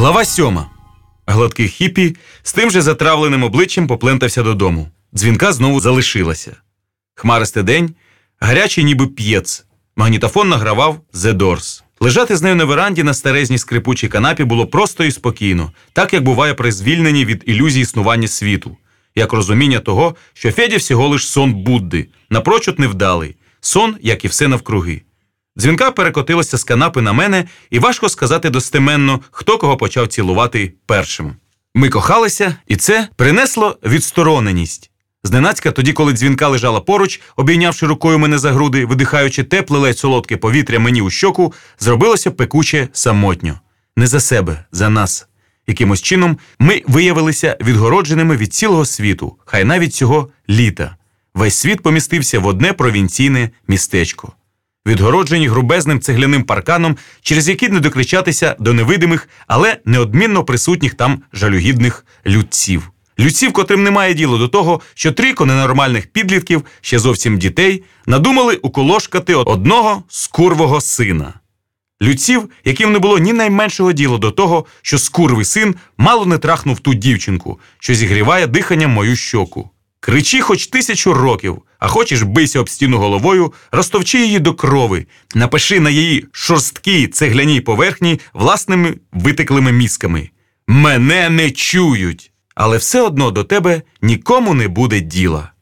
Глава сьома. Гладкий хіпі з тим же затравленим обличчям поплентався додому. Дзвінка знову залишилася. Хмаристий день, гарячий ніби п'єц. Магнітофон награвав «The Doors». Лежати з нею на веранді на старезній скрипучій канапі було просто і спокійно, так як буває при звільненні від ілюзії існування світу, як розуміння того, що Феді всього лиш сон Будди, напрочуд невдалий, сон, як і все навкруги. Дзвінка перекотилася з канапи на мене, і важко сказати достеменно, хто кого почав цілувати першим. Ми кохалися, і це принесло відстороненість. Зненацька, тоді, коли дзвінка лежала поруч, обійнявши рукою мене за груди, видихаючи тепле ледь солодке повітря мені у щоку, зробилося пекуче самотньо. Не за себе, за нас. Якимось чином ми виявилися відгородженими від цілого світу, хай навіть цього літа. Весь світ помістився в одне провінційне містечко відгороджені грубезним цегляним парканом, через який не докричатися до невидимих, але неодмінно присутніх там жалюгідних людців. Людців, котрим немає діло до того, що трійко ненормальних підлітків, ще зовсім дітей, надумали уколошкати одного скурвого сина. Людців, яким не було ні найменшого діла до того, що скурвий син мало не трахнув ту дівчинку, що зігріває диханням мою щоку. Кричи хоч тисячу років, а хочеш бийся об стіну головою, розтовчи її до крови, напиши на її шорсткій цегляній поверхні власними витеклими мізками. Мене не чують, але все одно до тебе нікому не буде діла.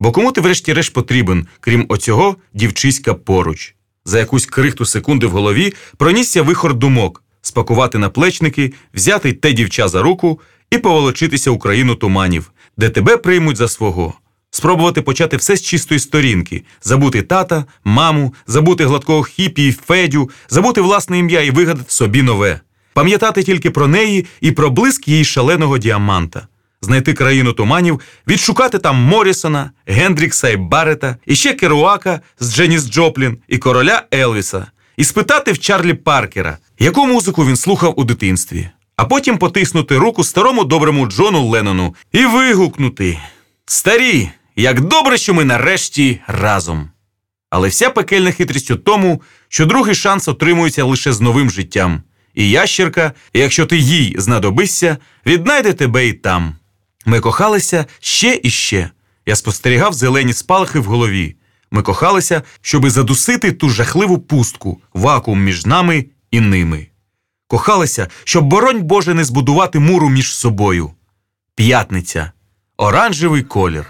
Бо кому ти врешті-решт потрібен, крім оцього дівчиська поруч. За якусь крихту секунди в голові пронісся вихор думок, спакувати наплечники, взяти те дівча за руку і поволочитися у країну туманів, де тебе приймуть за свого. Спробувати почати все з чистої сторінки, забути тата, маму, забути гладкого хіпі і Федю, забути власне ім'я і вигадати собі нове, пам'ятати тільки про неї і про блиск її шаленого діаманта, знайти країну туманів, відшукати там Морісона, Гендрікса і Барета, і ще Керуака з Дженіс Джоплін і короля Елвіса, і спитати в Чарлі Паркера, яку музику він слухав у дитинстві, а потім потиснути руку старому доброму Джону Леннону і вигукнути Старі! Як добре, що ми нарешті разом. Але вся пекельна хитрість у тому, що другий шанс отримується лише з новим життям. І ящерка, якщо ти їй знадобишся, віднайде тебе і там. Ми кохалися ще і ще. Я спостерігав зелені спалахи в голові. Ми кохалися, щоби задусити ту жахливу пустку, вакуум між нами і ними кохалися, щоб, боронь Боже, не збудувати муру між собою. П'ятниця оранжевий колір.